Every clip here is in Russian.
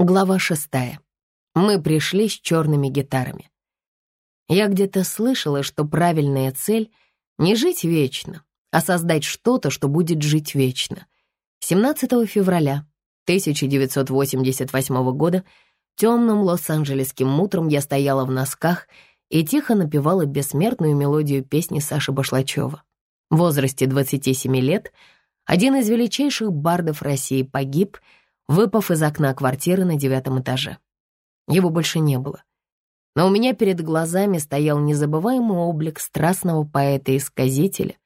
Глава шестая. Мы пришли с черными гитарами. Я где-то слышала, что правильная цель — не жить вечно, а создать что-то, что будет жить вечно. 17 февраля 1988 года темным лос-анджелесским утром я стояла в носках и тихо напевала бессмертную мелодию песни Саши Башлачева. В возрасте 27 лет один из величайших бардов России погиб, выпав из окна квартиры на девятом этаже. Его больше не было. Но у меня перед глазами стоял незабываемый облик страстного поэта-исказителя,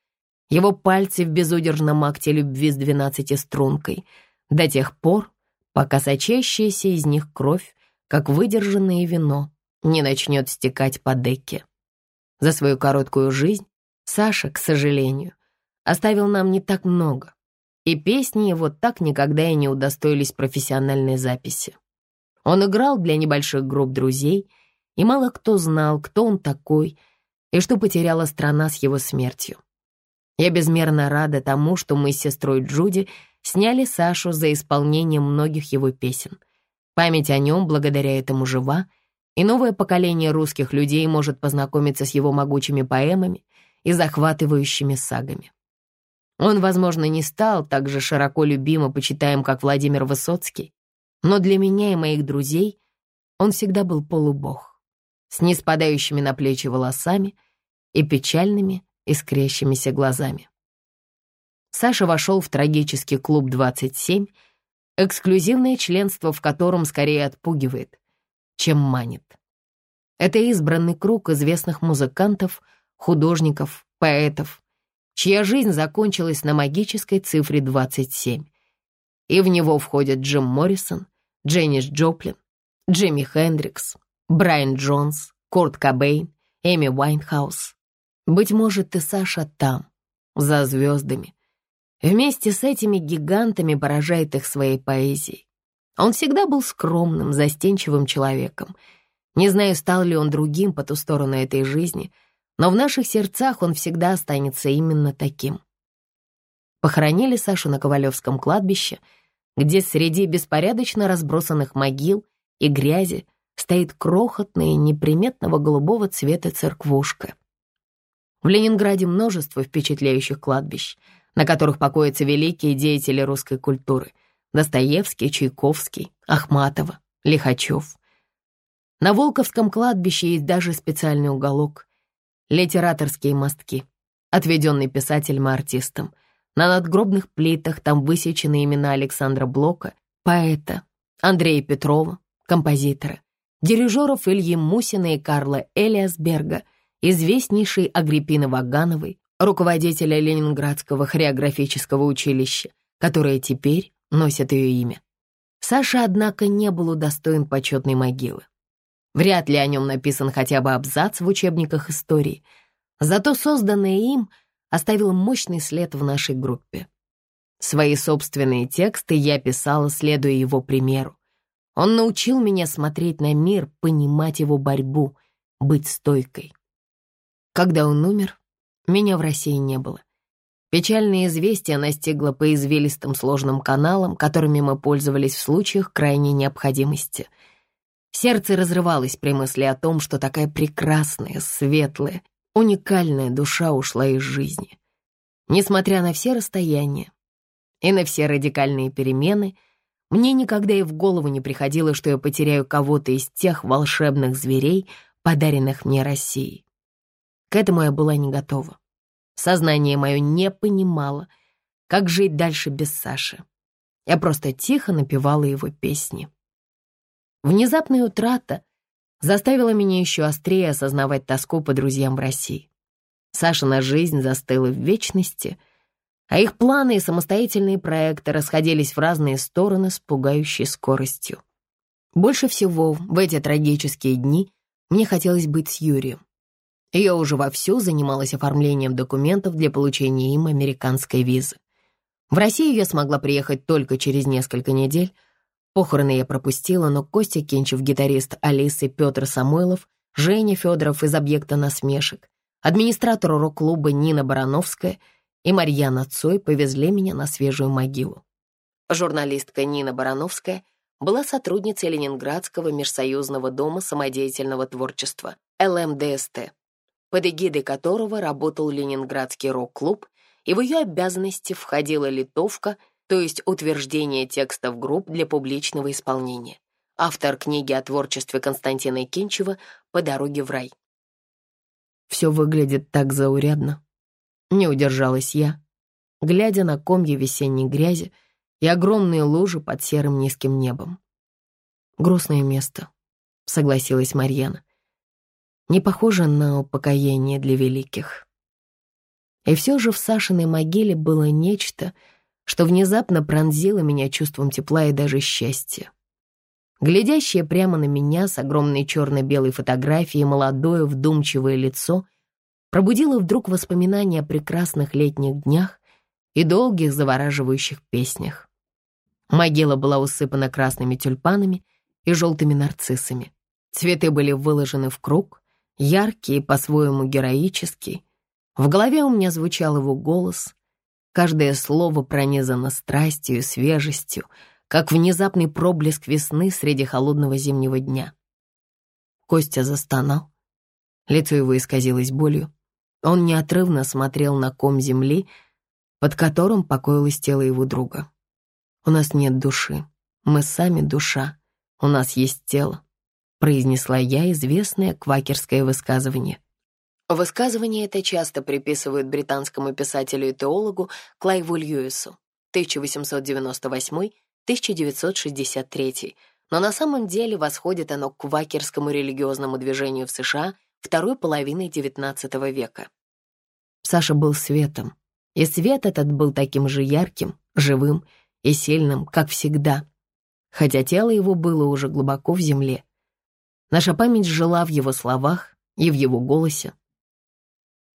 его пальцы в безудержном акте любви с двенадцатистрункой, до тех пор, пока сочащаяся из них кровь, как выдержанное вино, не начнет стекать по деке. За свою короткую жизнь Саша, к сожалению, оставил нам не так много, и песни его так никогда и не удостоились профессиональной записи. Он играл для небольших групп друзей, и мало кто знал, кто он такой и что потеряла страна с его смертью. Я безмерно рада тому, что мы с сестрой Джуди сняли Сашу за исполнением многих его песен. Память о нем благодаря этому жива, и новое поколение русских людей может познакомиться с его могучими поэмами и захватывающими сагами. Он, возможно, не стал так же широко любим и почитаем, как Владимир Высоцкий, но для меня и моих друзей он всегда был полубог, с неспадающими на плечи волосами и печальными, искрящимися глазами. Саша вошел в трагический клуб 27, эксклюзивное членство в котором скорее отпугивает, чем манит. Это избранный круг известных музыкантов, художников, поэтов, чья жизнь закончилась на магической цифре 27. И в него входят Джим Моррисон, Дженис Джоплин, Джимми Хендрикс, Брайан Джонс, Курт Кобейн, Эми Уайнхаус. Быть может, ты, Саша, там, за звездами. Вместе с этими гигантами поражает их своей поэзией. Он всегда был скромным, застенчивым человеком. Не знаю, стал ли он другим по ту сторону этой жизни, но в наших сердцах он всегда останется именно таким. Похоронили Сашу на Ковалевском кладбище, где среди беспорядочно разбросанных могил и грязи стоит крохотная, неприметного голубого цвета церквушка. В Ленинграде множество впечатляющих кладбищ, на которых покоятся великие деятели русской культуры — Достоевский, Чайковский, Ахматова, Лихачев. На Волковском кладбище есть даже специальный уголок — литераторские мостки, отведенный писателям и артистам. На надгробных плитах там высечены имена Александра Блока, поэта, Андрея Петрова, композитора, дирижеров Ильи Мусина и Карла Элиасберга, известнейшей Агриппины Вагановой, руководителя Ленинградского хореографического училища, которое теперь носит ее имя. Саша, однако, не был удостоен почетной могилы. Вряд ли о нем написан хотя бы абзац в учебниках истории, зато созданное им оставило мощный след в нашей группе. Свои собственные тексты я писала, следуя его примеру. Он научил меня смотреть на мир, понимать его борьбу, быть стойкой. Когда он умер, меня в России не было. Печальное известие настигло по извилистым сложным каналам, которыми мы пользовались в случаях крайней необходимости. Сердце разрывалось при мысли о том, что такая прекрасная, светлая, уникальная душа ушла из жизни. Несмотря на все расстояния и на все радикальные перемены, мне никогда и в голову не приходило, что я потеряю кого-то из тех волшебных зверей, подаренных мне Россией. К этому я была не готова. Сознание мое не понимало, как жить дальше без Саши. Я просто тихо напевала его песни. Внезапная утрата заставила меня еще острее осознавать тоску по друзьям в России. Сашина жизнь застыла в вечности, а их планы и самостоятельные проекты расходились в разные стороны с пугающей скоростью. Больше всего в эти трагические дни мне хотелось быть с Юрием. Я уже вовсю занималась оформлением документов для получения им американской визы. В Россию я смогла приехать только через несколько недель. Похороны я пропустила, но Костя Кенчев, гитарист Алисы, Петр Самойлов, Женя Федоров из «Объекта насмешек», администратор рок-клуба Нина Барановская и Марьяна Цой повезли меня на свежую могилу. Журналистка Нина Барановская была сотрудницей Ленинградского межсоюзного дома самодеятельного творчества ЛМДСТ, под эгидой которого работал Ленинградский рок-клуб, и в ее обязанности входила литовка, то есть утверждение текстов групп для публичного исполнения. Автор книги о творчестве Константина Кинчева «По дороге в рай». Все выглядит так заурядно. Не удержалась я, глядя на комья весенней грязи и огромные лужи под серым низким небом. «Грустное место», — согласилась Марьяна. «Не похоже на упокоение для великих». И все же в Сашиной могиле было нечто, что внезапно пронзило меня чувством тепла и даже счастья. Глядящее прямо на меня с огромной черно-белой фотографией молодое вдумчивое лицо пробудило вдруг воспоминания о прекрасных летних днях и долгих завораживающих песнях. Могила была усыпана красными тюльпанами и желтыми нарциссами. Цветы были выложены в круг, яркие, по-своему героические. В голове у меня звучал его голос. Каждое слово пронизано страстью и свежестью — как внезапный проблеск весны среди холодного зимнего дня. Костя застонал. Лицо его исказилось болью. Он неотрывно смотрел на ком земли, под которым покоилось тело его друга. «У нас нет души. Мы сами душа. У нас есть тело», — произнесла я известное квакерское высказывание. Высказывание это часто приписывают британскому писателю и теологу Клайву Льюису 1898 1963, но на самом деле восходит оно к квакерскому религиозному движению в США второй половины XIX века. Саша был светом, и свет этот был таким же ярким, живым и сильным, как всегда, хотя тело его было уже глубоко в земле. Наша память жила в его словах и в его голосе.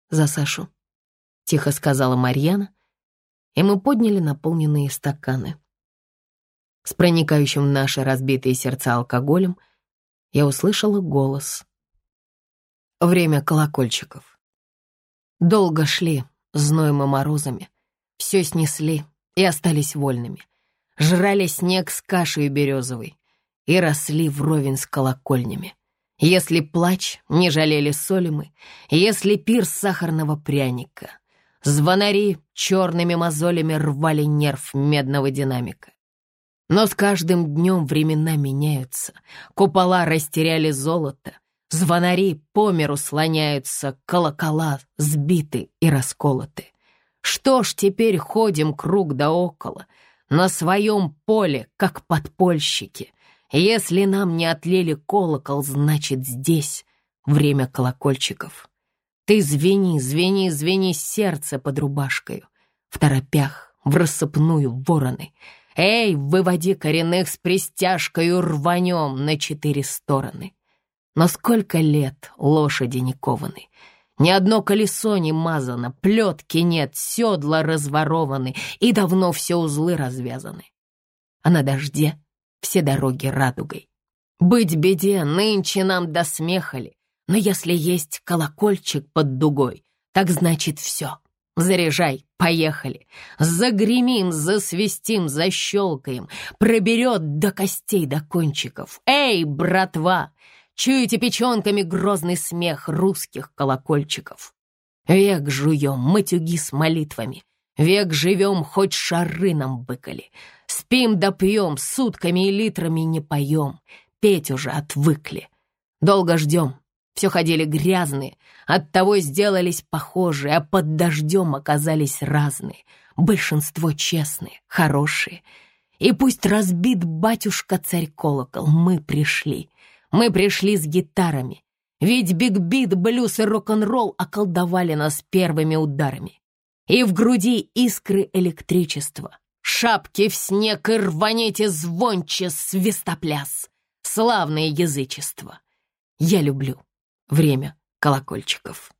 «За Сашу», — тихо сказала Марьяна, и мы подняли наполненные стаканы с проникающим в наши разбитые сердца алкоголем, я услышала голос. Время колокольчиков. Долго шли, зноем и морозами, все снесли и остались вольными. Жрали снег с кашей березовой и росли вровень с колокольнями. Если плач, не жалели соли мы, если пир сахарного пряника. Звонари черными мозолями рвали нерв медного динамика. Но с каждым днем времена меняются, купола растеряли золото, звонари по миру слоняются, колокола сбиты и расколоты. Что ж теперь ходим круг да около, на своем поле, как подпольщики? Если нам не отлили колокол, значит здесь время колокольчиков. Ты звени, звени, звени сердце под рубашкою, в торопях, в рассыпную вороны — Эй, выводи коренных с пристяжкою рванем на четыре стороны. Но сколько лет лошади не кованы, ни одно колесо не мазано, плетки нет, седла разворованы, и давно все узлы развязаны. А на дожде все дороги радугой. Быть беде, нынче нам до смеха ли, но если есть колокольчик под дугой, так значит все. Заряжай, поехали. Загремим, засвистим, защелкаем. Проберет до костей, до кончиков. Эй, братва! Чуете печенками грозный смех русских колокольчиков? Век жуем, матюги с молитвами. Век живем, хоть шары нам быкали. Спим да пьем, сутками и литрами не поем. Петь уже отвыкли. Долго ждем, все ходили грязные, оттого сделались похожие, а под дождем оказались разные. Большинство честные, хорошие. И пусть разбит батюшка-царь колокол, мы пришли. Мы пришли с гитарами. Ведь биг-бит, блюз и рок-н-ролл околдовали нас первыми ударами. И в груди искры электричества. Шапки в снег и рваните звонче свистопляс. Славное язычество. Я люблю время колокольчиков.